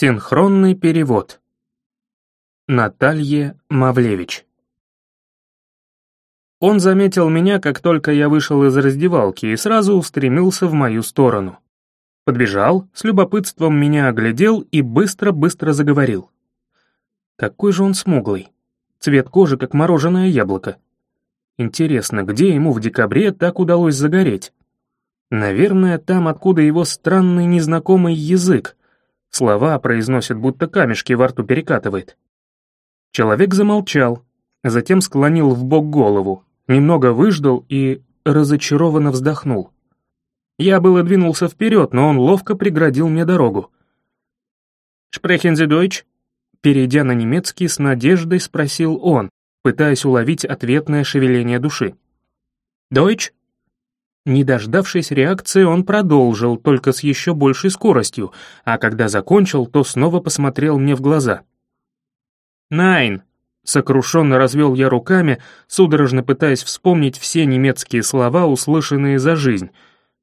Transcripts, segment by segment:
Синхронный перевод. Наталье Мавлевич. Он заметил меня, как только я вышел из раздевалки, и сразу устремился в мою сторону. Подбежал, с любопытством меня оглядел и быстро-быстро заговорил. Какой же он смуглый. Цвет кожи, как мороженое яблоко. Интересно, где ему в декабре так удалось загореть? Наверное, там, откуда его странный незнакомый язык, Слова произносит, будто камешки во рту перекатывает. Человек замолчал, затем склонил в бок голову, немного выждал и разочарованно вздохнул. Я было двинулся вперед, но он ловко преградил мне дорогу. «Шпрехен Deutsch?» Перейдя на немецкий, с надеждой спросил он, пытаясь уловить ответное шевеление души. «Deutsch?» Не дождавшись реакции, он продолжил, только с еще большей скоростью, а когда закончил, то снова посмотрел мне в глаза. «Найн!» — сокрушенно развел я руками, судорожно пытаясь вспомнить все немецкие слова, услышанные за жизнь,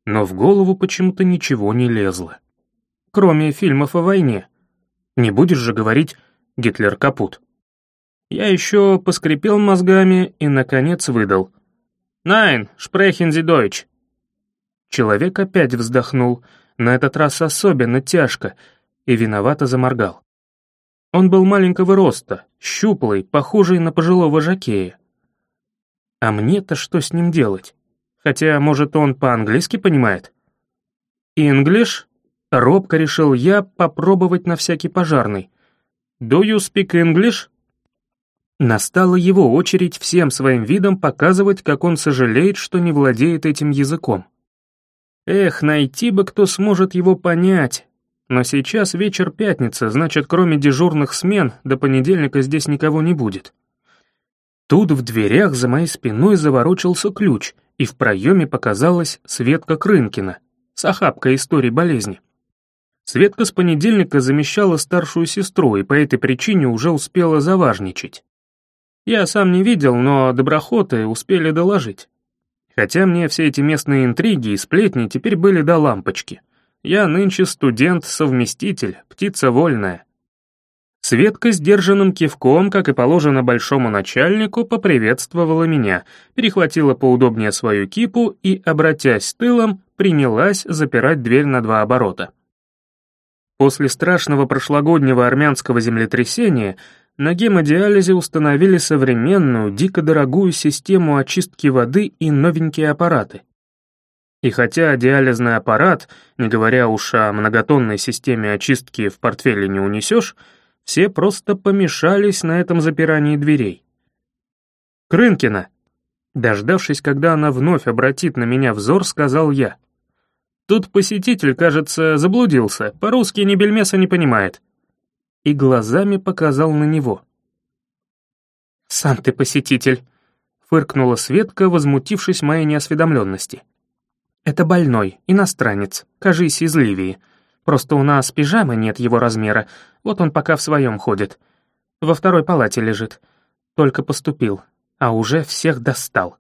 но в голову почему-то ничего не лезло. Кроме фильмов о войне. Не будешь же говорить «Гитлер капут». Я еще поскрипел мозгами и, наконец, выдал. «Найн, Sie Deutsch!» Человек опять вздохнул, на этот раз особенно тяжко, и виновато заморгал. Он был маленького роста, щуплый, похожий на пожилого жакея. А мне-то что с ним делать? Хотя, может, он по-английски понимает? «English?» — робко решил я попробовать на всякий пожарный. «Do you speak English?» Настала его очередь всем своим видом показывать, как он сожалеет, что не владеет этим языком. Эх, найти бы кто сможет его понять. Но сейчас вечер пятница, значит, кроме дежурных смен, до понедельника здесь никого не будет. Тут в дверях за моей спиной заворочился ключ, и в проеме показалась Светка Крынкина с охапкой истории болезни. Светка с понедельника замещала старшую сестру и по этой причине уже успела заважничать. Я сам не видел, но доброхоты успели доложить. Хотя мне все эти местные интриги и сплетни теперь были до лампочки. Я нынче студент-совместитель, птица вольная. Светка сдержанным кивком, как и положено большому начальнику, поприветствовала меня, перехватила поудобнее свою кипу и, обратясь тылом, принялась запирать дверь на два оборота. После страшного прошлогоднего армянского землетрясения на гемодиализе установили современную, дико дорогую систему очистки воды и новенькие аппараты. И хотя диализный аппарат, не говоря уж о многотонной системе очистки в портфеле не унесешь, все просто помешались на этом запирании дверей. «Крынкина!» Дождавшись, когда она вновь обратит на меня взор, сказал я. «Тут посетитель, кажется, заблудился, по-русски ни бельмеса не понимает и глазами показал на него. «Сам ты посетитель», — фыркнула Светка, возмутившись моей неосведомленности. «Это больной, иностранец, кажись, из Ливии. Просто у нас пижамы нет его размера, вот он пока в своем ходит. Во второй палате лежит. Только поступил, а уже всех достал.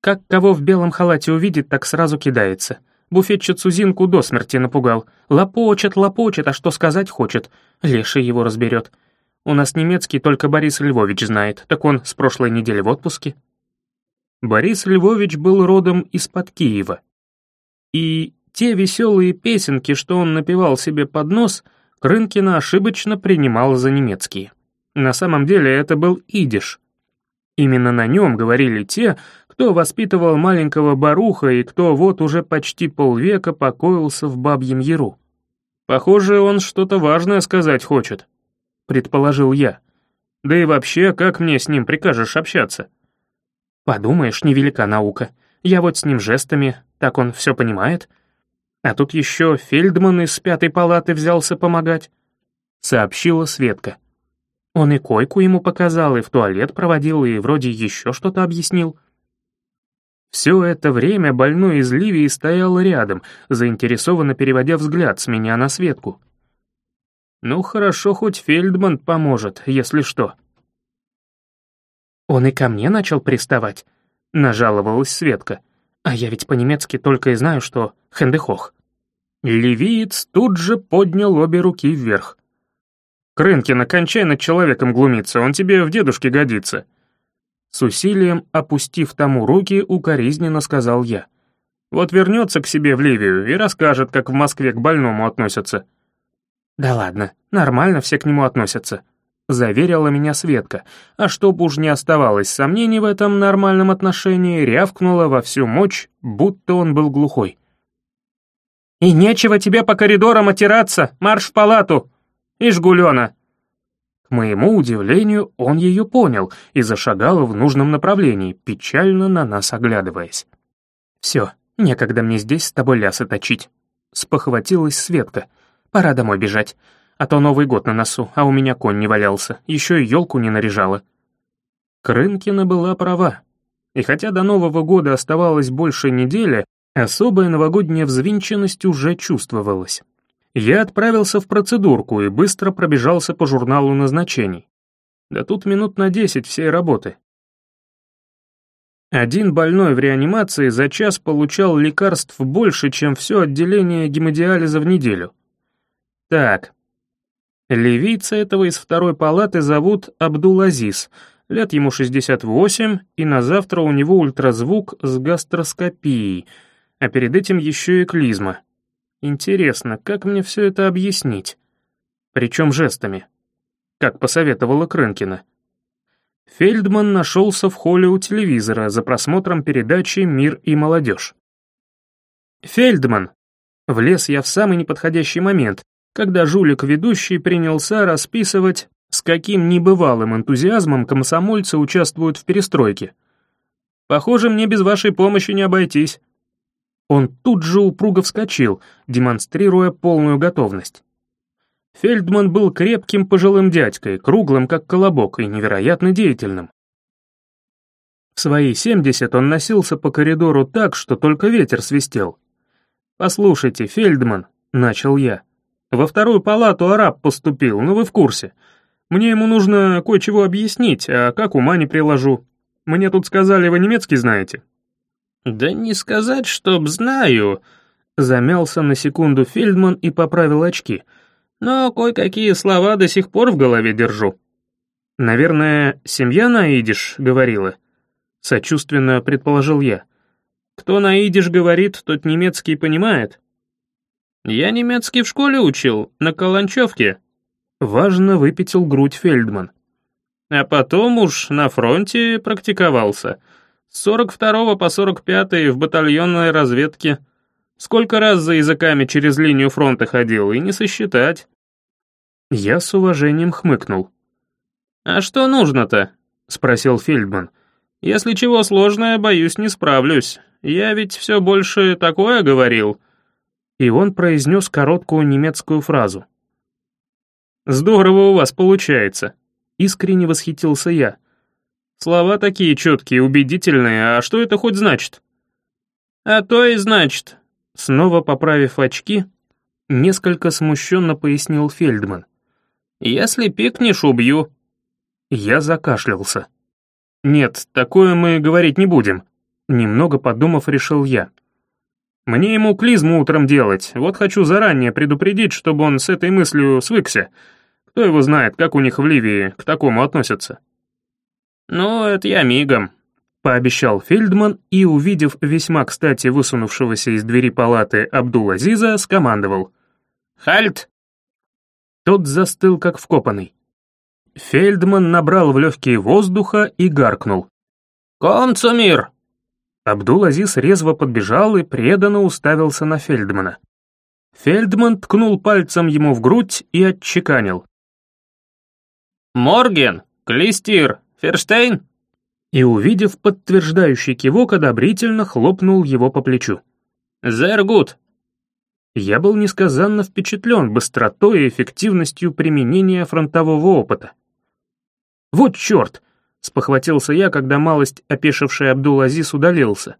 Как кого в белом халате увидит, так сразу кидается. Буфетчицу Зинку до смерти напугал. Лопочет, лопочет, а что сказать хочет. Леший его разберет. У нас немецкий только Борис Львович знает, так он с прошлой недели в отпуске. Борис Львович был родом из-под Киева. И те веселые песенки, что он напевал себе под нос, Крынкина ошибочно принимал за немецкие. На самом деле это был идиш. Именно на нем говорили те, кто воспитывал маленького Баруха и кто вот уже почти полвека покоился в бабьем яру. «Похоже, он что-то важное сказать хочет», — предположил я. «Да и вообще, как мне с ним прикажешь общаться?» «Подумаешь, невелика наука. Я вот с ним жестами, так он все понимает. А тут еще Фельдман из пятой палаты взялся помогать», — сообщила Светка. Он и койку ему показал, и в туалет проводил, и вроде еще что-то объяснил. Все это время больной из Ливии стоял рядом, заинтересованно переводя взгляд с меня на Светку. «Ну хорошо, хоть Фельдман поможет, если что». «Он и ко мне начал приставать», — нажаловалась Светка. «А я ведь по-немецки только и знаю, что хендехох». Ливиец тут же поднял обе руки вверх. «Крынкина, кончай над человеком глумиться, он тебе в дедушке годится». С усилием, опустив тому руки, укоризненно сказал я. «Вот вернется к себе в Ливию и расскажет, как в Москве к больному относятся». «Да ладно, нормально все к нему относятся», — заверила меня Светка, а чтобы уж не оставалось сомнений в этом нормальном отношении, рявкнула во всю мощь, будто он был глухой. «И нечего тебе по коридорам отираться, марш в палату! Ишь, гулёна!» Моему удивлению, он ее понял и зашагал в нужном направлении, печально на нас оглядываясь. «Все, некогда мне здесь с тобой лясы точить», — спохватилась Светка. «Пора домой бежать, а то Новый год на носу, а у меня конь не валялся, еще и елку не наряжала». Крынкина была права. И хотя до Нового года оставалось больше недели, особая новогодняя взвинченность уже чувствовалась я отправился в процедурку и быстро пробежался по журналу назначений. Да тут минут на десять всей работы. Один больной в реанимации за час получал лекарств больше, чем все отделение гемодиализа в неделю. Так. Ливийца этого из второй палаты зовут Абдул-Азиз, лет ему 68, и на завтра у него ультразвук с гастроскопией, а перед этим еще и клизма. Интересно, как мне все это объяснить? Причем жестами. Как посоветовала Крынкина. Фельдман нашелся в холле у телевизора за просмотром передачи «Мир и молодежь». «Фельдман!» Влез я в самый неподходящий момент, когда жулик-ведущий принялся расписывать, с каким небывалым энтузиазмом комсомольцы участвуют в перестройке. «Похоже, мне без вашей помощи не обойтись». Он тут же упруго вскочил, демонстрируя полную готовность. Фельдман был крепким пожилым дядькой, круглым как колобок и невероятно деятельным. В свои 70 он носился по коридору так, что только ветер свистел. «Послушайте, Фельдман», — начал я, — «во вторую палату араб поступил, ну вы в курсе. Мне ему нужно кое-чего объяснить, а как ума не приложу. Мне тут сказали, вы немецкий знаете?» «Да не сказать, чтоб знаю», — замялся на секунду Фельдман и поправил очки. «Но кое-какие слова до сих пор в голове держу». «Наверное, семья на идиш говорила?» — сочувственно предположил я. «Кто на идиш говорит, тот немецкий понимает». «Я немецкий в школе учил, на Каланчевке», — важно выпятил грудь Фельдман. «А потом уж на фронте практиковался». С 42 по 45 в батальонной разведке. Сколько раз за языками через линию фронта ходил, и не сосчитать. Я с уважением хмыкнул. «А что нужно-то?» — спросил Фельдман. «Если чего сложное, боюсь, не справлюсь. Я ведь все больше такое говорил». И он произнес короткую немецкую фразу. «Здорово у вас получается», — искренне восхитился я. Слова такие четкие, убедительные, а что это хоть значит? А то и значит. Снова поправив очки, несколько смущенно пояснил Фельдман. Если пикнешь, убью. Я закашлялся. Нет, такое мы говорить не будем. Немного подумав, решил я. Мне ему клизму утром делать, вот хочу заранее предупредить, чтобы он с этой мыслью свыкся. Кто его знает, как у них в Ливии к такому относятся. «Ну, это я мигом», — пообещал Фельдман и, увидев весьма кстати высунувшегося из двери палаты Абдул-Азиза, скомандовал. «Хальт!» Тот застыл, как вкопанный. Фельдман набрал в легкие воздуха и гаркнул. «Комцумир!» Абдул-Азиз резво подбежал и преданно уставился на Фельдмана. Фельдман ткнул пальцем ему в грудь и отчеканил. «Морген, Клистир, Ферштейн?» И, увидев подтверждающий кивок, одобрительно хлопнул его по плечу. «Зергут!» Я был несказанно впечатлен быстротой и эффективностью применения фронтового опыта. «Вот черт!» — спохватился я, когда малость опешивший Абдул-Азиз удалился.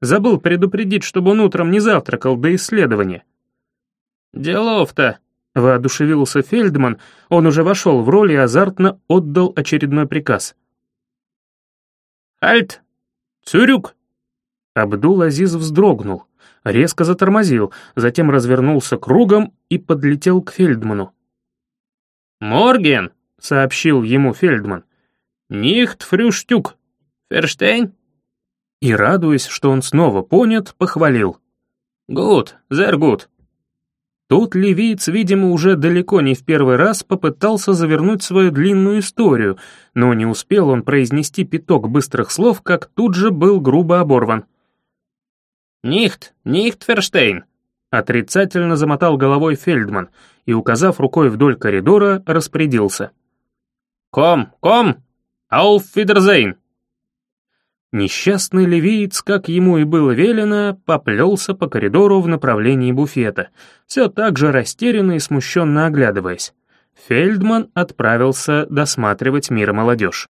Забыл предупредить, чтобы он утром не завтракал до исследования. «Делов-то!» Воодушевился Фельдман, он уже вошел в роль и азартно отдал очередной приказ. «Альт! Цюрюк!» Абдул-Азиз вздрогнул, резко затормозил, затем развернулся кругом и подлетел к Фельдману. «Morgen», — сообщил ему Фельдман. «Nicht Frühstück. Verstehen?» И, радуясь, что он снова понят, похвалил. «Gut, sehr gut». Тут ливиец, видимо, уже далеко не в первый раз попытался завернуть свою длинную историю, но не успел он произнести пяток быстрых слов, как тут же был грубо оборван. «Nicht, nicht, verstehen», — отрицательно замотал головой Фельдман и, указав рукой вдоль коридора, распорядился. «Ком, ком, ауф фидерзейн». Несчастный ливиец, как ему и было велено, поплелся по коридору в направлении буфета, все так же растерянно и смущенно оглядываясь. Фельдман отправился досматривать мир молодежь.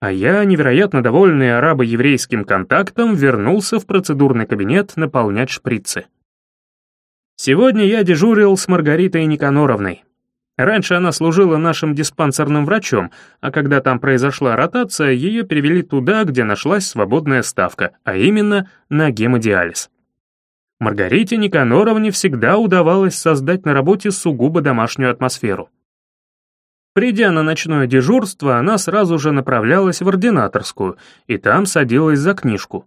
А я, невероятно довольный арабо-еврейским контактом, вернулся в процедурный кабинет наполнять шприцы. Сегодня я дежурил с Маргаритой Никаноровной. Раньше она служила нашим диспансерным врачом, а когда там произошла ротация, ее перевели туда, где нашлась свободная ставка, а именно на гемодиализ. Маргарите Никаноровне всегда удавалось создать на работе сугубо домашнюю атмосферу. Придя на ночное дежурство, она сразу же направлялась в ординаторскую, и там садилась за книжку.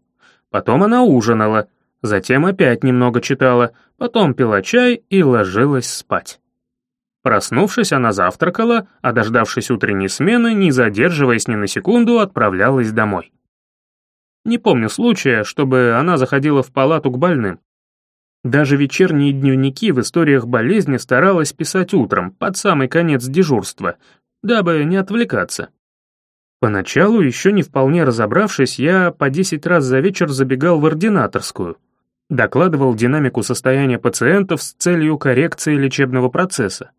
Потом она ужинала, затем опять немного читала, потом пила чай и ложилась спать. Проснувшись, она завтракала, а дождавшись утренней смены, не задерживаясь ни на секунду, отправлялась домой. Не помню случая, чтобы она заходила в палату к больным. Даже вечерние дневники в историях болезни старалась писать утром, под самый конец дежурства, дабы не отвлекаться. Поначалу, еще не вполне разобравшись, я по 10 раз за вечер забегал в ординаторскую, докладывал динамику состояния пациентов с целью коррекции лечебного процесса.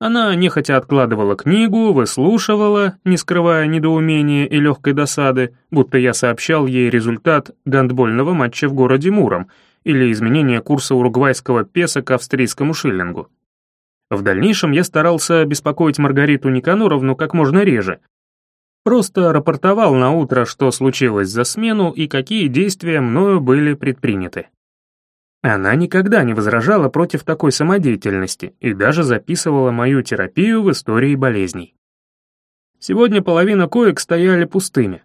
Она нехотя откладывала книгу, выслушивала, не скрывая недоумения и легкой досады, будто я сообщал ей результат гандбольного матча в городе Муром или изменение курса уругвайского песо к австрийскому шиллингу. В дальнейшем я старался беспокоить Маргариту Никаноровну как можно реже. Просто рапортовал на утро, что случилось за смену и какие действия мною были предприняты. Она никогда не возражала против такой самодеятельности и даже записывала мою терапию в истории болезней. Сегодня половина коек стояли пустыми.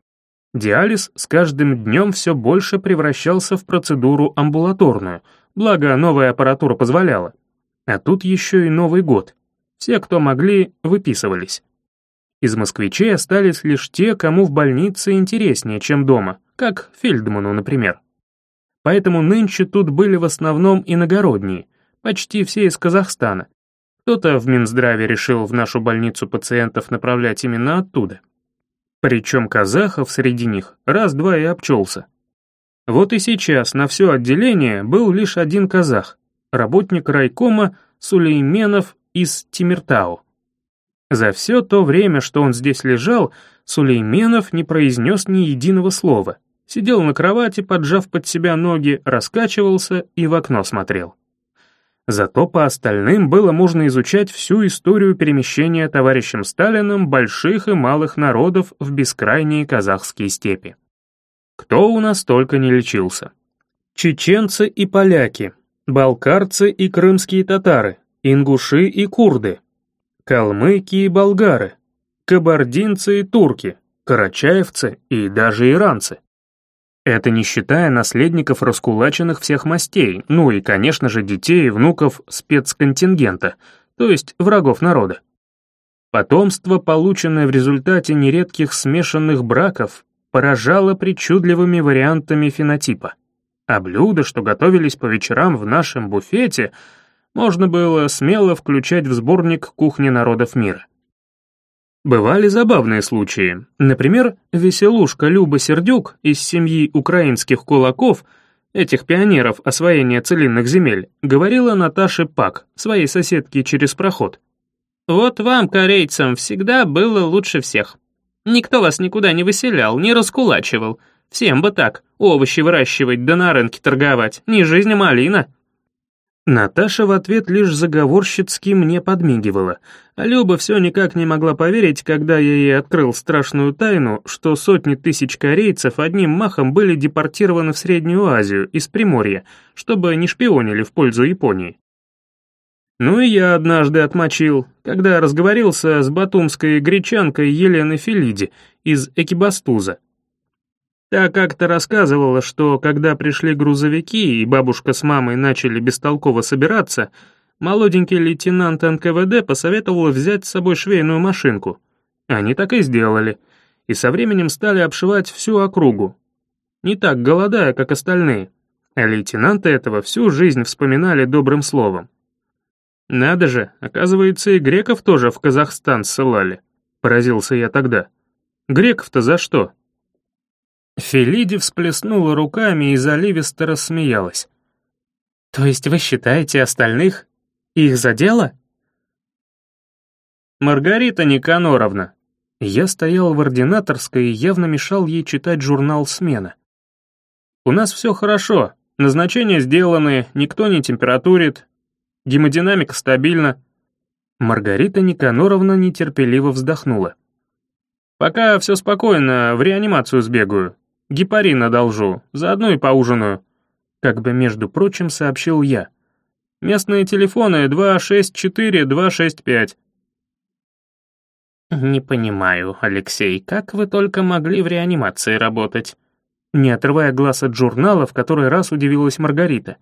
Диализ с каждым днем все больше превращался в процедуру амбулаторную, благо новая аппаратура позволяла. А тут еще и Новый год. Все, кто могли, выписывались. Из москвичей остались лишь те, кому в больнице интереснее, чем дома, как Фельдману, например поэтому нынче тут были в основном иногородние, почти все из Казахстана. Кто-то в Минздраве решил в нашу больницу пациентов направлять именно оттуда. Причем казахов среди них раз-два и обчелся. Вот и сейчас на все отделение был лишь один казах, работник райкома Сулейменов из Тимиртау. За все то время, что он здесь лежал, Сулейменов не произнес ни единого слова — Сидел на кровати, поджав под себя ноги, раскачивался и в окно смотрел. Зато по остальным было можно изучать всю историю перемещения товарищем Сталиным больших и малых народов в бескрайние казахские степи. Кто у нас только не лечился. Чеченцы и поляки, балкарцы и крымские татары, ингуши и курды, калмыки и болгары, кабардинцы и турки, карачаевцы и даже иранцы. Это не считая наследников раскулаченных всех мастей, ну и, конечно же, детей и внуков спецконтингента, то есть врагов народа. Потомство, полученное в результате нередких смешанных браков, поражало причудливыми вариантами фенотипа. А блюда, что готовились по вечерам в нашем буфете, можно было смело включать в сборник «Кухни народов мира». Бывали забавные случаи. Например, веселушка Люба Сердюк из семьи украинских кулаков, этих пионеров освоения целинных земель, говорила Наташе Пак, своей соседке через проход. «Вот вам, корейцам, всегда было лучше всех. Никто вас никуда не выселял, не раскулачивал. Всем бы так, овощи выращивать да на рынке торговать, не жизнь, а малина». Наташа в ответ лишь заговорщицки мне подмигивала, а Люба все никак не могла поверить, когда я ей открыл страшную тайну, что сотни тысяч корейцев одним махом были депортированы в Среднюю Азию из Приморья, чтобы не шпионили в пользу Японии. Ну и я однажды отмочил, когда разговорился с батумской гречанкой Еленой Филиди из Экибастуза. Та как-то рассказывала, что когда пришли грузовики и бабушка с мамой начали бестолково собираться, молоденький лейтенант НКВД посоветовал взять с собой швейную машинку. Они так и сделали, и со временем стали обшивать всю округу. Не так голодая, как остальные, а лейтенанты этого всю жизнь вспоминали добрым словом. Надо же, оказывается, и греков тоже в Казахстан ссылали, поразился я тогда. Греков-то за что? Фелиди всплеснула руками и заливисто рассмеялась. «То есть вы считаете остальных? Их задело?» «Маргарита Никаноровна». Я стоял в ординаторской и явно мешал ей читать журнал «Смена». «У нас все хорошо, назначения сделаны, никто не температурит, гемодинамика стабильна». Маргарита Никаноровна нетерпеливо вздохнула. «Пока все спокойно, в реанимацию сбегаю. Гепарин одолжу, заодно и поужинаю», — как бы, между прочим, сообщил я. «Местные телефоны 264-265». «Не понимаю, Алексей, как вы только могли в реанимации работать?» Не отрывая глаз от журнала, в который раз удивилась Маргарита.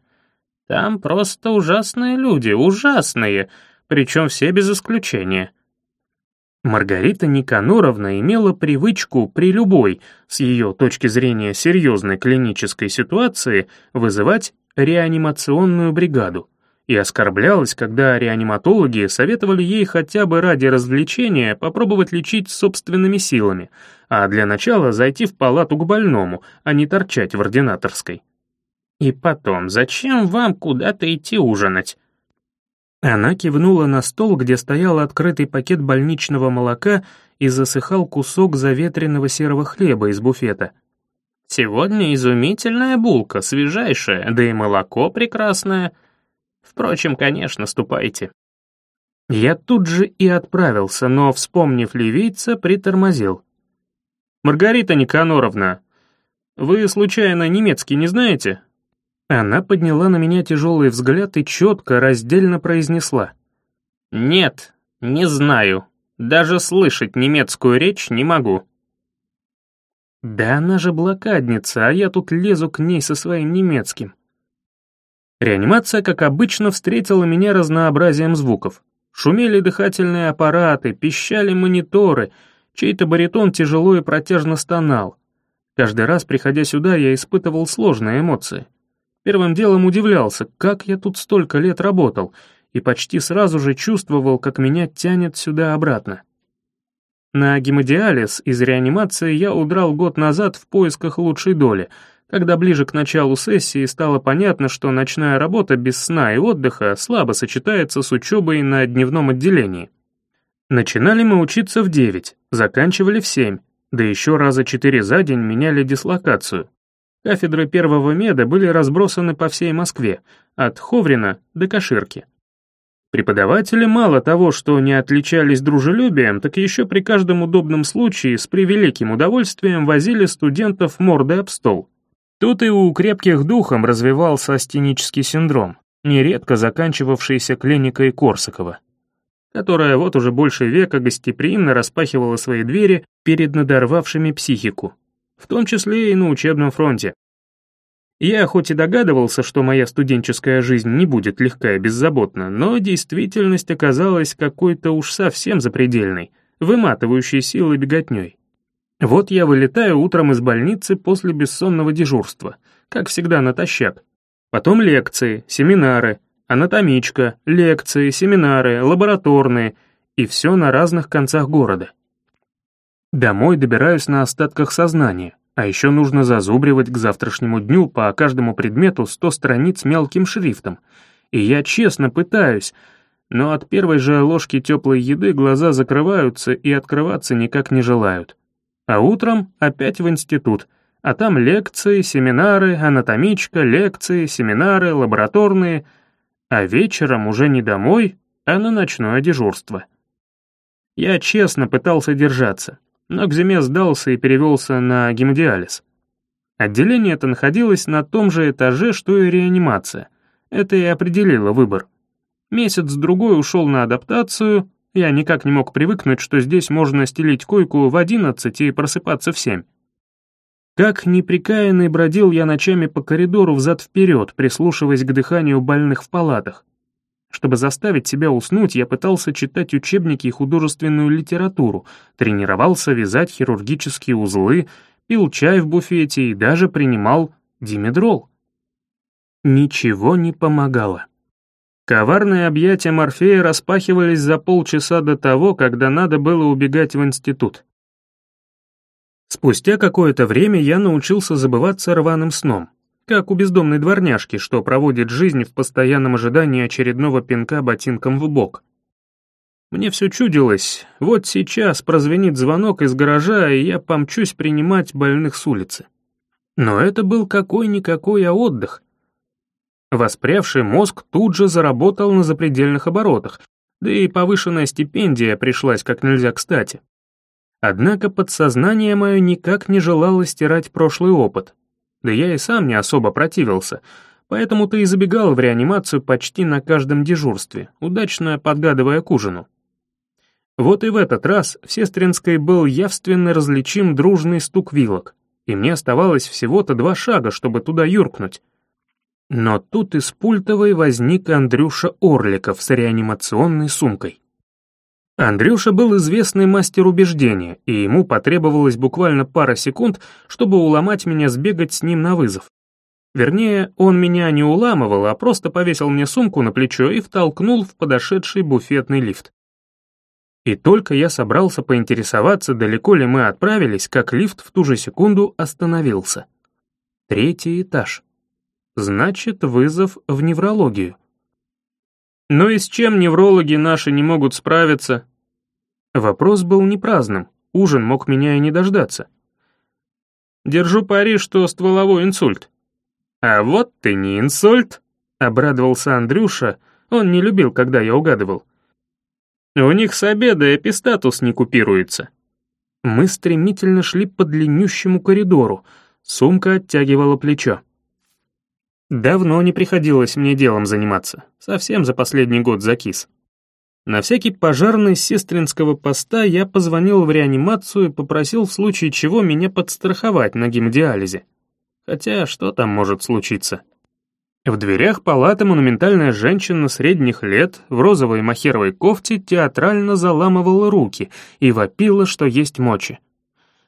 «Там просто ужасные люди, ужасные, причем все без исключения. Маргарита Никаноровна имела привычку при любой, с ее точки зрения серьезной клинической ситуации, вызывать реанимационную бригаду и оскорблялась, когда реаниматологи советовали ей хотя бы ради развлечения попробовать лечить собственными силами, а для начала зайти в палату к больному, а не торчать в ординаторской. «И потом, зачем вам куда-то идти ужинать? Она кивнула на стол, где стоял открытый пакет больничного молока и засыхал кусок заветренного серого хлеба из буфета. «Сегодня изумительная булка, свежайшая, да и молоко прекрасное. Впрочем, конечно, ступайте». Я тут же и отправился, но, вспомнив ливийца, притормозил. «Маргарита Никаноровна, вы, случайно, немецкий не знаете?» Она подняла на меня тяжелый взгляд и четко, раздельно произнесла. «Нет, не знаю. Даже слышать немецкую речь не могу». «Да она же блокадница, а я тут лезу к ней со своим немецким». Реанимация, как обычно, встретила меня разнообразием звуков. Шумели дыхательные аппараты, пищали мониторы, чей-то баритон тяжело и протяжно стонал. Каждый раз, приходя сюда, я испытывал сложные эмоции. Первым делом удивлялся, как я тут столько лет работал, и почти сразу же чувствовал, как меня тянет сюда обратно. На гемодиализ из реанимации я удрал год назад в поисках лучшей доли, когда ближе к началу сессии стало понятно, что ночная работа без сна и отдыха слабо сочетается с учебой на дневном отделении. Начинали мы учиться в 9, заканчивали в 7, да еще раза четыре за день меняли дислокацию. Кафедры первого меда были разбросаны по всей Москве, от Ховрина до Каширки. Преподаватели мало того, что не отличались дружелюбием, так еще при каждом удобном случае с превеликим удовольствием возили студентов мордой об стол. Тут и у крепких духом развивался астенический синдром, нередко заканчивавшийся клиникой Корсакова, которая вот уже больше века гостеприимно распахивала свои двери перед надорвавшими психику, в том числе и на учебном фронте. Я хоть и догадывался, что моя студенческая жизнь не будет легка и беззаботна, но действительность оказалась какой-то уж совсем запредельной, выматывающей силой беготней. Вот я вылетаю утром из больницы после бессонного дежурства, как всегда натощак. Потом лекции, семинары, анатомичка, лекции, семинары, лабораторные, и все на разных концах города. Домой добираюсь на остатках сознания, а еще нужно зазубривать к завтрашнему дню по каждому предмету сто страниц мелким шрифтом. И я честно пытаюсь, но от первой же ложки теплой еды глаза закрываются и открываться никак не желают. А утром опять в институт, а там лекции, семинары, анатомичка, лекции, семинары, лабораторные, а вечером уже не домой, а на ночное дежурство. Я честно пытался держаться, но к зиме сдался и перевелся на гемодиализ. Отделение это находилось на том же этаже, что и реанимация. Это и определило выбор. Месяц-другой ушел на адаптацию, я никак не мог привыкнуть, что здесь можно стелить койку в одиннадцать и просыпаться в семь. Как неприкаянный бродил я ночами по коридору взад-вперед, прислушиваясь к дыханию больных в палатах. Чтобы заставить себя уснуть, я пытался читать учебники и художественную литературу, тренировался вязать хирургические узлы, пил чай в буфете и даже принимал димедрол. Ничего не помогало. Коварные объятия Морфея распахивались за полчаса до того, когда надо было убегать в институт. Спустя какое-то время я научился забываться рваным сном как у бездомной дворняжки, что проводит жизнь в постоянном ожидании очередного пинка ботинком в бок. Мне все чудилось, вот сейчас прозвенит звонок из гаража, и я помчусь принимать больных с улицы. Но это был какой-никакой отдых. Воспрявший мозг тут же заработал на запредельных оборотах, да и повышенная стипендия пришлась как нельзя кстати. Однако подсознание мое никак не желало стирать прошлый опыт, да я и сам не особо противился, поэтому ты и забегал в реанимацию почти на каждом дежурстве, удачно подгадывая к ужину. Вот и в этот раз в Сестринской был явственно различим дружный стук вилок, и мне оставалось всего-то два шага, чтобы туда юркнуть. Но тут из пультовой возник Андрюша Орликов с реанимационной сумкой. Андрюша был известный мастер убеждения, и ему потребовалось буквально пара секунд, чтобы уломать меня сбегать с ним на вызов. Вернее, он меня не уламывал, а просто повесил мне сумку на плечо и втолкнул в подошедший буфетный лифт. И только я собрался поинтересоваться, далеко ли мы отправились, как лифт в ту же секунду остановился. Третий этаж. Значит, вызов в неврологию. Но и с чем неврологи наши не могут справиться? Вопрос был не праздным, ужин мог меня и не дождаться. Держу пари, что стволовой инсульт. А вот ты не инсульт, обрадовался Андрюша, он не любил, когда я угадывал. У них с обеда эпистатус не купируется. Мы стремительно шли по длиннющему коридору, сумка оттягивала плечо. Давно не приходилось мне делом заниматься, совсем за последний год закис. На всякий пожарный сестринского поста я позвонил в реанимацию и попросил в случае чего меня подстраховать на гемодиализе. Хотя что там может случиться? В дверях палаты монументальная женщина средних лет в розовой махеровой кофте театрально заламывала руки и вопила, что есть мочи.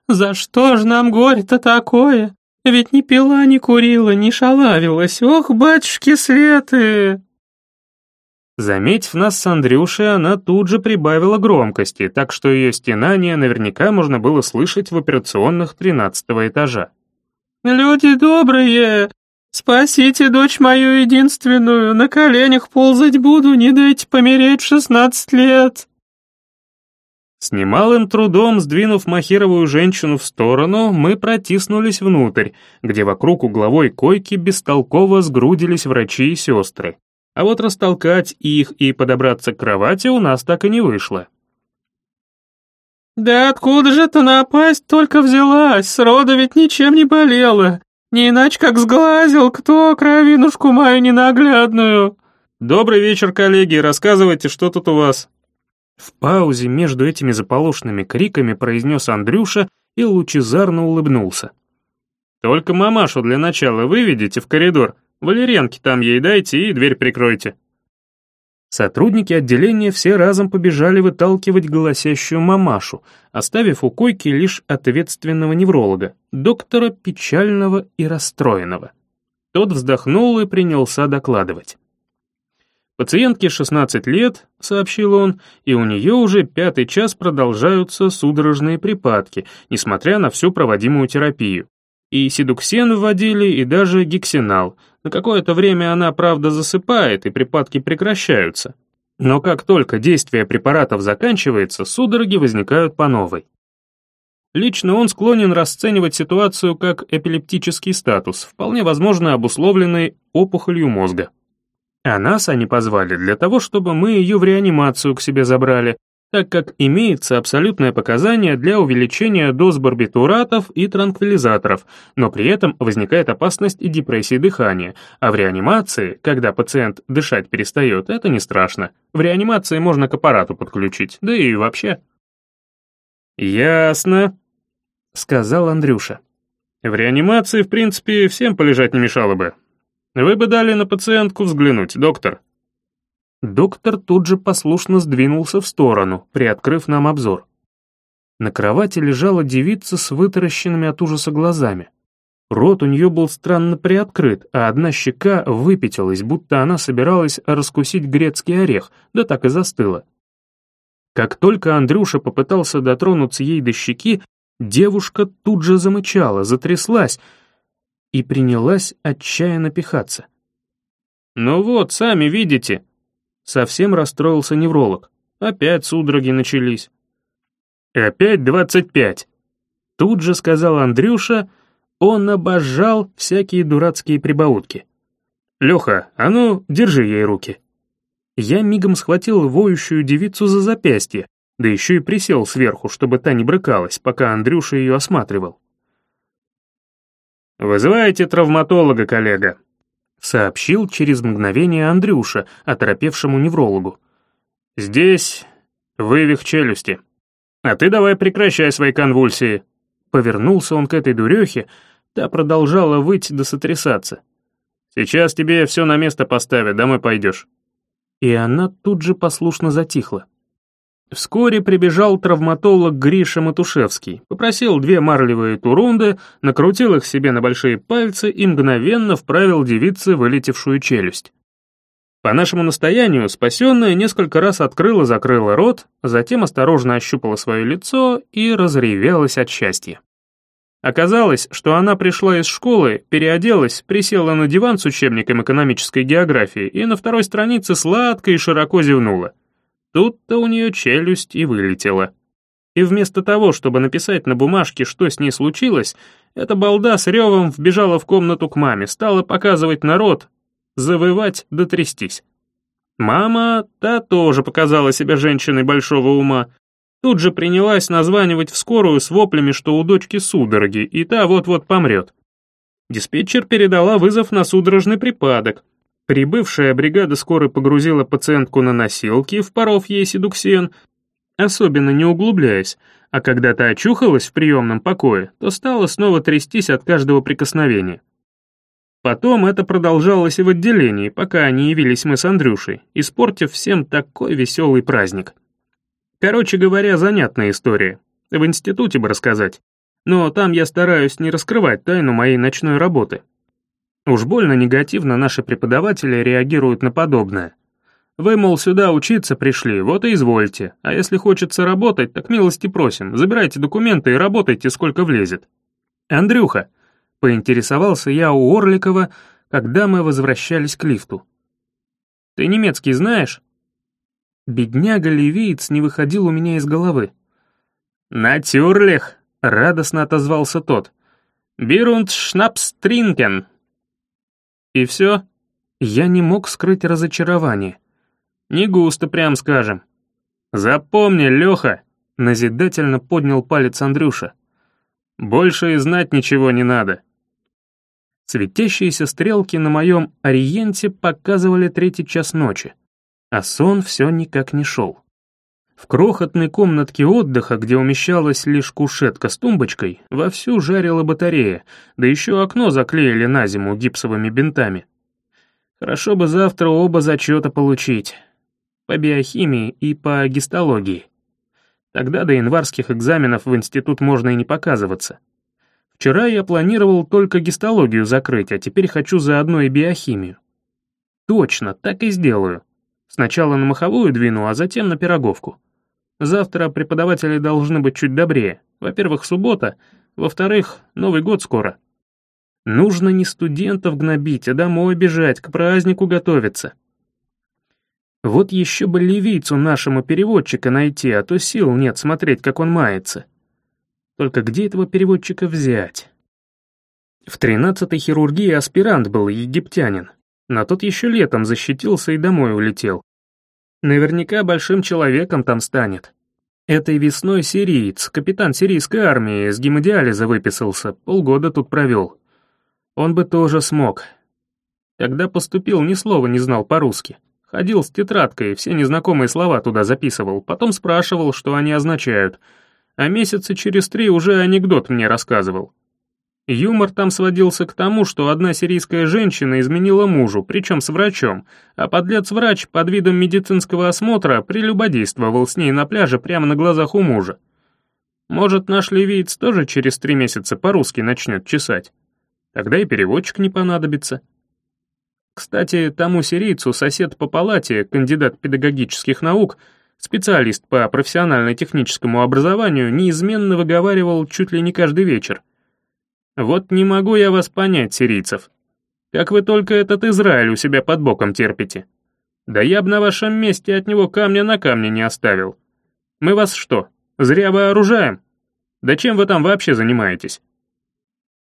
«За что ж нам горе-то такое? Ведь ни пила, ни курила, ни шалавилась. Ох, батюшки светы!» Заметив нас с Андрюшей, она тут же прибавила громкости, так что ее стенание наверняка можно было слышать в операционных тринадцатого этажа. «Люди добрые, спасите дочь мою единственную, на коленях ползать буду, не дайте помереть в шестнадцать лет!» С немалым трудом, сдвинув махировую женщину в сторону, мы протиснулись внутрь, где вокруг угловой койки бестолково сгрудились врачи и сестры. А вот растолкать их и подобраться к кровати у нас так и не вышло. «Да откуда же эта напасть только взялась? Срода ведь ничем не болела. Не иначе как сглазил кто кровинушку мою ненаглядную». «Добрый вечер, коллеги, рассказывайте, что тут у вас?» В паузе между этими заполошенными криками произнес Андрюша и лучезарно улыбнулся. «Только мамашу для начала выведите в коридор, валерьянки там ей дайте и дверь прикройте». Сотрудники отделения все разом побежали выталкивать голосящую мамашу, оставив у койки лишь ответственного невролога, доктора печального и расстроенного. Тот вздохнул и принялся докладывать. Пациентке 16 лет, сообщил он, и у нее уже пятый час продолжаются судорожные припадки, несмотря на всю проводимую терапию. И седуксен вводили, и даже гексинал. На какое-то время она, правда, засыпает, и припадки прекращаются. Но как только действие препаратов заканчивается, судороги возникают по новой. Лично он склонен расценивать ситуацию как эпилептический статус, вполне возможно обусловленный опухолью мозга. А нас они позвали для того, чтобы мы ее в реанимацию к себе забрали, так как имеется абсолютное показание для увеличения доз барбитуратов и транквилизаторов, но при этом возникает опасность депрессии дыхания, а в реанимации, когда пациент дышать перестает, это не страшно. В реанимации можно к аппарату подключить, да и вообще. «Ясно», — сказал Андрюша. «В реанимации, в принципе, всем полежать не мешало бы. Вы бы дали на пациентку взглянуть, доктор». Доктор тут же послушно сдвинулся в сторону, приоткрыв нам обзор. На кровати лежала девица с вытаращенными от ужаса глазами. Рот у нее был странно приоткрыт, а одна щека выпятилась, будто она собиралась раскусить грецкий орех, да так и застыла. Как только Андрюша попытался дотронуться ей до щеки, девушка тут же замычала, затряслась и принялась отчаянно пихаться. «Ну вот, сами видите», Совсем расстроился невролог. Опять судороги начались. «Опять двадцать пять!» Тут же сказал Андрюша, он обожал всякие дурацкие прибаутки. «Леха, а ну, держи ей руки». Я мигом схватил воющую девицу за запястье, да еще и присел сверху, чтобы та не брыкалась, пока Андрюша ее осматривал. «Вызывайте травматолога, коллега», сообщил через мгновение Андрюша, оторопевшему неврологу. «Здесь вывих челюсти. А ты давай прекращай свои конвульсии». Повернулся он к этой дурехе, та продолжала выть да сотрясаться. «Сейчас тебе все на место поставят, домой пойдешь». И она тут же послушно затихла. Вскоре прибежал травматолог Гриша Матушевский, попросил две марлевые турунды, накрутил их себе на большие пальцы и мгновенно вправил девице вылетевшую челюсть. По нашему настоянию спасенная несколько раз открыла-закрыла рот, затем осторожно ощупала свое лицо и разревелась от счастья. Оказалось, что она пришла из школы, переоделась, присела на диван с учебником экономической географии и на второй странице сладко и широко зевнула. Тут-то у нее челюсть и вылетела. И вместо того, чтобы написать на бумажке, что с ней случилось, эта балда с ревом вбежала в комнату к маме, стала показывать народ, завывать да трястись. Мама, та тоже показала себя женщиной большого ума, тут же принялась названивать в скорую с воплями, что у дочки судороги, и та вот-вот помрет. Диспетчер передала вызов на судорожный припадок, Прибывшая бригада скорой погрузила пациентку на носилки, впоров ей седуксен, особенно не углубляясь, а когда та очухалась в приемном покое, то стала снова трястись от каждого прикосновения. Потом это продолжалось и в отделении, пока не явились мы с Андрюшей, испортив всем такой веселый праздник. Короче говоря, занятная история. В институте бы рассказать. Но там я стараюсь не раскрывать тайну моей ночной работы. Уж больно негативно наши преподаватели реагируют на подобное. Вы, мол, сюда учиться пришли, вот и извольте, а если хочется работать, так милости просим, забирайте документы и работайте, сколько влезет. Андрюха, поинтересовался я у Орликова, когда мы возвращались к лифту. Ты немецкий знаешь? Бедняга-ливиец не выходил у меня из головы. «Натюрлих!» — радостно отозвался тот. «Бирунд шнапстринкен!» И все? Я не мог скрыть разочарование. Не густо, прям скажем. Запомни, Леха, назидательно поднял палец Андрюша. Больше и знать ничего не надо. Светящиеся стрелки на моем ориенте показывали третий час ночи, а сон все никак не шел. В крохотной комнатке отдыха, где умещалась лишь кушетка с тумбочкой, вовсю жарила батарея, да еще окно заклеили на зиму гипсовыми бинтами. Хорошо бы завтра оба зачета получить. По биохимии и по гистологии. Тогда до январских экзаменов в институт можно и не показываться. Вчера я планировал только гистологию закрыть, а теперь хочу заодно и биохимию. Точно, так и сделаю. Сначала на маховую двину, а затем на пироговку. Завтра преподаватели должны быть чуть добрее. Во-первых, суббота, во-вторых, Новый год скоро. Нужно не студентов гнобить, а домой бежать, к празднику готовиться. Вот еще бы ливийцу нашему переводчика найти, а то сил нет смотреть, как он мается. Только где этого переводчика взять? В тринадцатой хирургии аспирант был египтянин, но тот еще летом защитился и домой улетел. Наверняка большим человеком там станет. Этой весной сириец, капитан сирийской армии, с гемодиализа выписался, полгода тут провел. Он бы тоже смог. Когда поступил, ни слова не знал по-русски. Ходил с тетрадкой, все незнакомые слова туда записывал, потом спрашивал, что они означают, а месяца через три уже анекдот мне рассказывал. Юмор там сводился к тому, что одна сирийская женщина изменила мужу, причем с врачом, а подлец-врач под видом медицинского осмотра прелюбодействовал с ней на пляже прямо на глазах у мужа. Может, наш ливиец тоже через три месяца по-русски начнет чесать? Тогда и переводчик не понадобится. Кстати, тому сирийцу сосед по палате, кандидат педагогических наук, специалист по профессионально-техническому образованию, неизменно выговаривал чуть ли не каждый вечер. «Вот не могу я вас понять, сирийцев. Как вы только этот Израиль у себя под боком терпите? Да я бы на вашем месте от него камня на камне не оставил. Мы вас что, зря вооружаем? Да чем вы там вообще занимаетесь?»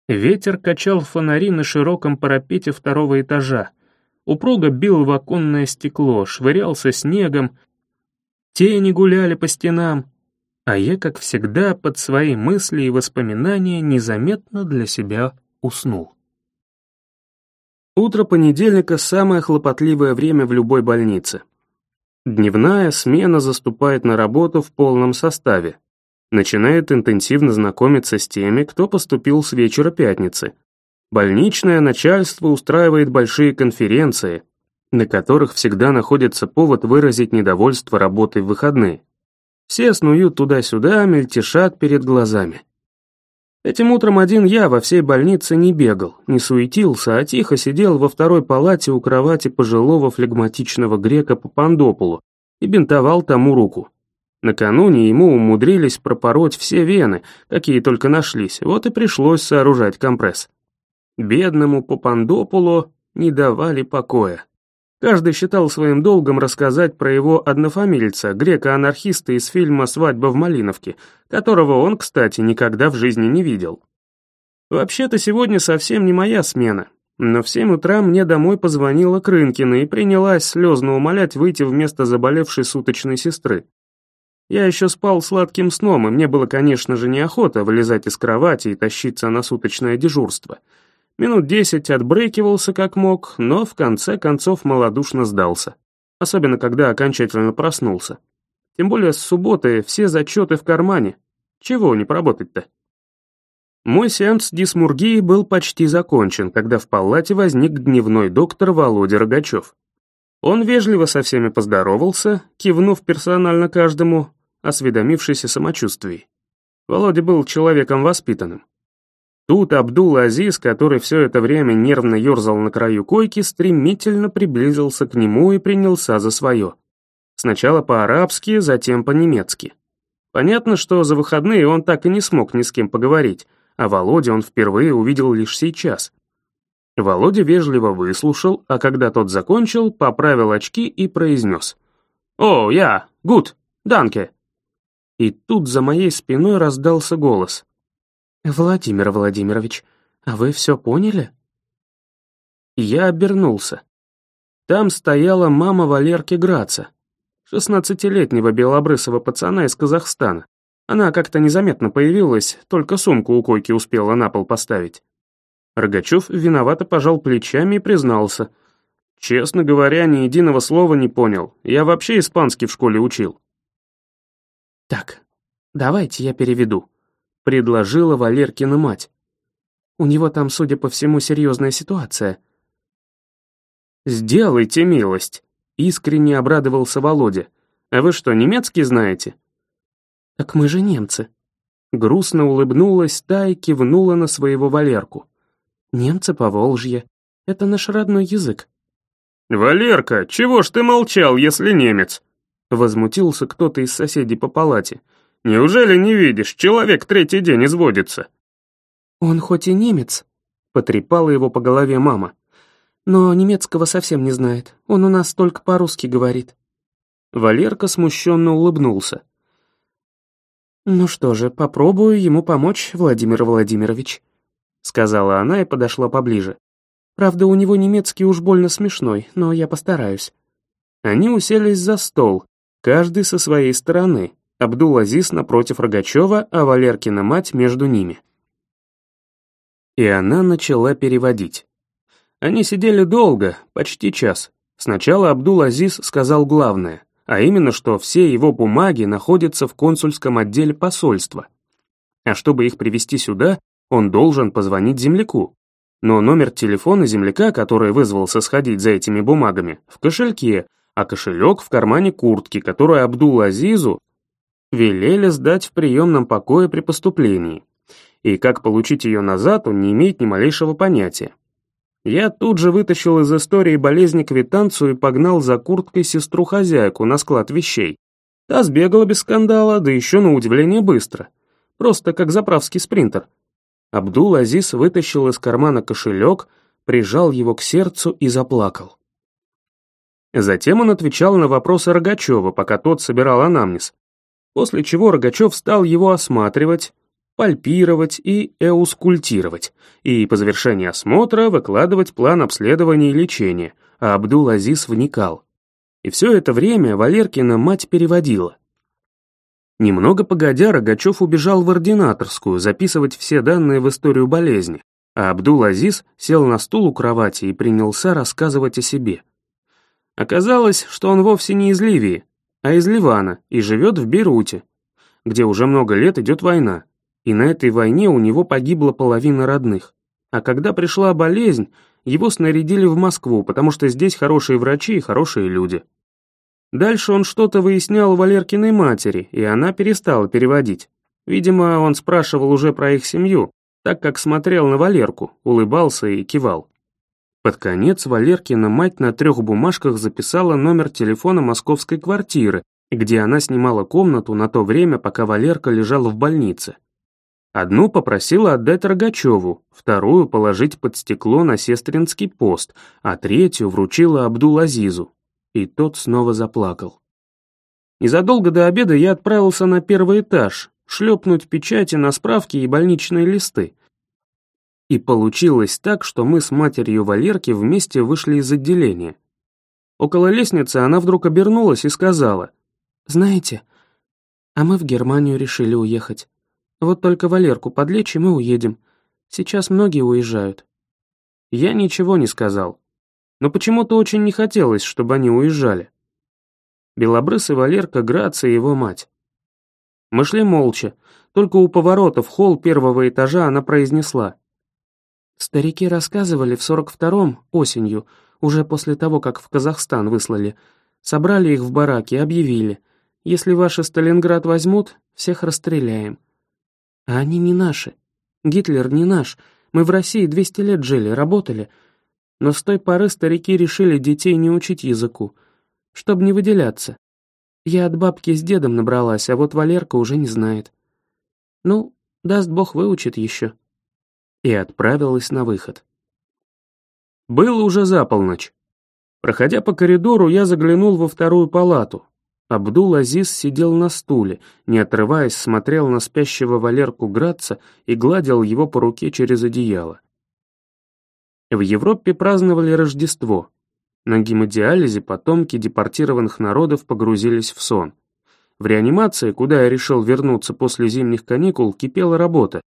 Ветер качал фонари на широком парапете второго этажа. Упруго бил в оконное стекло, швырялся снегом. Тени гуляли по стенам. А я, как всегда, под свои мысли и воспоминания незаметно для себя уснул. Утро понедельника — самое хлопотливое время в любой больнице. Дневная смена заступает на работу в полном составе начинает интенсивно знакомиться с теми, кто поступил с вечера пятницы. Больничное начальство устраивает большие конференции, на которых всегда находится повод выразить недовольство работой в выходные. Все снуют туда-сюда, мельтешат перед глазами. Этим утром один я во всей больнице не бегал, не суетился, а тихо сидел во второй палате у кровати пожилого флегматичного грека Папандопулу и бинтовал тому руку. Накануне ему умудрились пропороть все вены, какие только нашлись, вот и пришлось сооружать компресс. Бедному Папандопулу не давали покоя. Каждый считал своим долгом рассказать про его однофамильца, грека-анархиста из фильма «Свадьба в Малиновке», которого он, кстати, никогда в жизни не видел. Вообще-то сегодня совсем не моя смена, но в семь утра мне домой позвонила Крынкина и принялась слезно умолять выйти вместо заболевшей суточной сестры. Я еще спал сладким сном, и мне было, конечно же, неохота вылезать из кровати и тащиться на суточное дежурство. Минут десять отбрыкивался как мог, но в конце концов малодушно сдался. Особенно, когда окончательно проснулся. Тем более с субботы все зачеты в кармане. Чего не поработать-то? Мой сеанс дисмургии был почти закончен, когда в палате возник дневной доктор Володя Рогачев. Он вежливо со всеми поздоровался, кивнув персонально каждому, осведомившись о самочувствии. Володя был человеком воспитанным. Тут Абдул-Азиз, который все это время нервно ерзал на краю койки, стремительно приблизился к нему и принялся за свое. Сначала по-арабски, затем по-немецки. Понятно, что за выходные он так и не смог ни с кем поговорить, а Володя он впервые увидел лишь сейчас. Володя вежливо выслушал, а когда тот закончил, поправил очки и произнес. «О, я, гуд, данке». И тут за моей спиной раздался голос. «Владимир Владимирович, а вы все поняли?» Я обернулся. Там стояла мама Валерки Граца, шестнадцатилетнего белобрысого пацана из Казахстана. Она как-то незаметно появилась, только сумку у койки успела на пол поставить. Рогачев виновато пожал плечами и признался. «Честно говоря, ни единого слова не понял. Я вообще испанский в школе учил». «Так, давайте я переведу», — предложила Валеркина мать. «У него там, судя по всему, серьезная ситуация». «Сделайте милость», — искренне обрадовался Володя. «А вы что, немецкий знаете?» «Так мы же немцы». Грустно улыбнулась та и кивнула на своего Валерку. «Немцы по Волжье. Это наш родной язык». «Валерка, чего ж ты молчал, если немец?» Возмутился кто-то из соседей по палате. «Неужели не видишь, человек третий день изводится?» «Он хоть и немец», — потрепала его по голове мама, «но немецкого совсем не знает, он у нас только по-русски говорит». Валерка смущенно улыбнулся. «Ну что же, попробую ему помочь, Владимир Владимирович», — сказала она и подошла поближе. «Правда, у него немецкий уж больно смешной, но я постараюсь». Они уселись за стол, каждый со своей стороны, Абдул-Азиз напротив Рогачева, а Валеркина мать между ними. И она начала переводить. Они сидели долго, почти час. Сначала Абдул-Азиз сказал главное, а именно, что все его бумаги находятся в консульском отделе посольства. А чтобы их привести сюда, он должен позвонить земляку. Но номер телефона земляка, который вызвался сходить за этими бумагами, в кошельке, а кошелек в кармане куртки, которую Абдул-Азизу велели сдать в приемном покое при поступлении. И как получить ее назад, он не имеет ни малейшего понятия. Я тут же вытащил из истории болезни квитанцию и погнал за курткой сестру-хозяйку на склад вещей. Та сбегала без скандала, да еще на удивление быстро. Просто как заправский спринтер. Абдул-Азиз вытащил из кармана кошелек, прижал его к сердцу и заплакал. Затем он отвечал на вопросы Рогачева, пока тот собирал анамнез. После чего Рогачев стал его осматривать, пальпировать и эускультировать, и по завершении осмотра выкладывать план обследования и лечения, а Абдул-Азиз вникал. И все это время Валеркина мать переводила. Немного погодя, Рогачев убежал в ординаторскую записывать все данные в историю болезни, а Абдул-Азиз сел на стул у кровати и принялся рассказывать о себе. Оказалось, что он вовсе не из Ливии, а из Ливана и живет в Бейруте, где уже много лет идет война, и на этой войне у него погибла половина родных. А когда пришла болезнь, его снарядили в Москву, потому что здесь хорошие врачи и хорошие люди. Дальше он что-то выяснял у Валеркиной матери, и она перестала переводить. Видимо, он спрашивал уже про их семью, так как смотрел на Валерку, улыбался и кивал. Под конец Валеркина мать на трех бумажках записала номер телефона московской квартиры, где она снимала комнату на то время, пока Валерка лежал в больнице. Одну попросила отдать Рогачеву, вторую положить под стекло на сестринский пост, а третью вручила Абдул-Азизу, и тот снова заплакал. Незадолго до обеда я отправился на первый этаж, шлепнуть печати на справки и больничные листы. И получилось так, что мы с матерью Валерки вместе вышли из отделения. Около лестницы она вдруг обернулась и сказала, «Знаете, а мы в Германию решили уехать. Вот только Валерку подлечим и уедем. Сейчас многие уезжают». Я ничего не сказал, но почему-то очень не хотелось, чтобы они уезжали. Белобрысый Валерка, Грация и его мать. Мы шли молча, только у поворота в холл первого этажа она произнесла. Старики рассказывали в 42-м, осенью, уже после того, как в Казахстан выслали, собрали их в бараке и объявили, если ваши Сталинград возьмут, всех расстреляем. А они не наши. Гитлер не наш. Мы в России 200 лет жили, работали, но с той поры старики решили детей не учить языку, чтобы не выделяться. Я от бабки с дедом набралась, а вот Валерка уже не знает. Ну, даст бог выучит еще. И отправилась на выход. Было уже за полночь. Проходя по коридору, я заглянул во вторую палату. Абдул-Азиз сидел на стуле, не отрываясь, смотрел на спящего Валерку Градца и гладил его по руке через одеяло. В Европе праздновали Рождество. На гемодиализе потомки депортированных народов погрузились в сон. В реанимации, куда я решил вернуться после зимних каникул, кипела работа,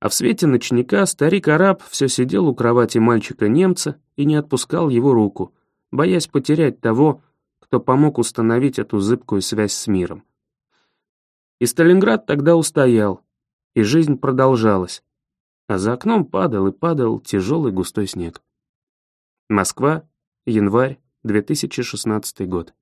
а в свете ночника старик-араб все сидел у кровати мальчика-немца и не отпускал его руку, боясь потерять того, кто помог установить эту зыбкую связь с миром. И Сталинград тогда устоял, и жизнь продолжалась а за окном падал и падал тяжелый густой снег. Москва, январь, 2016 год.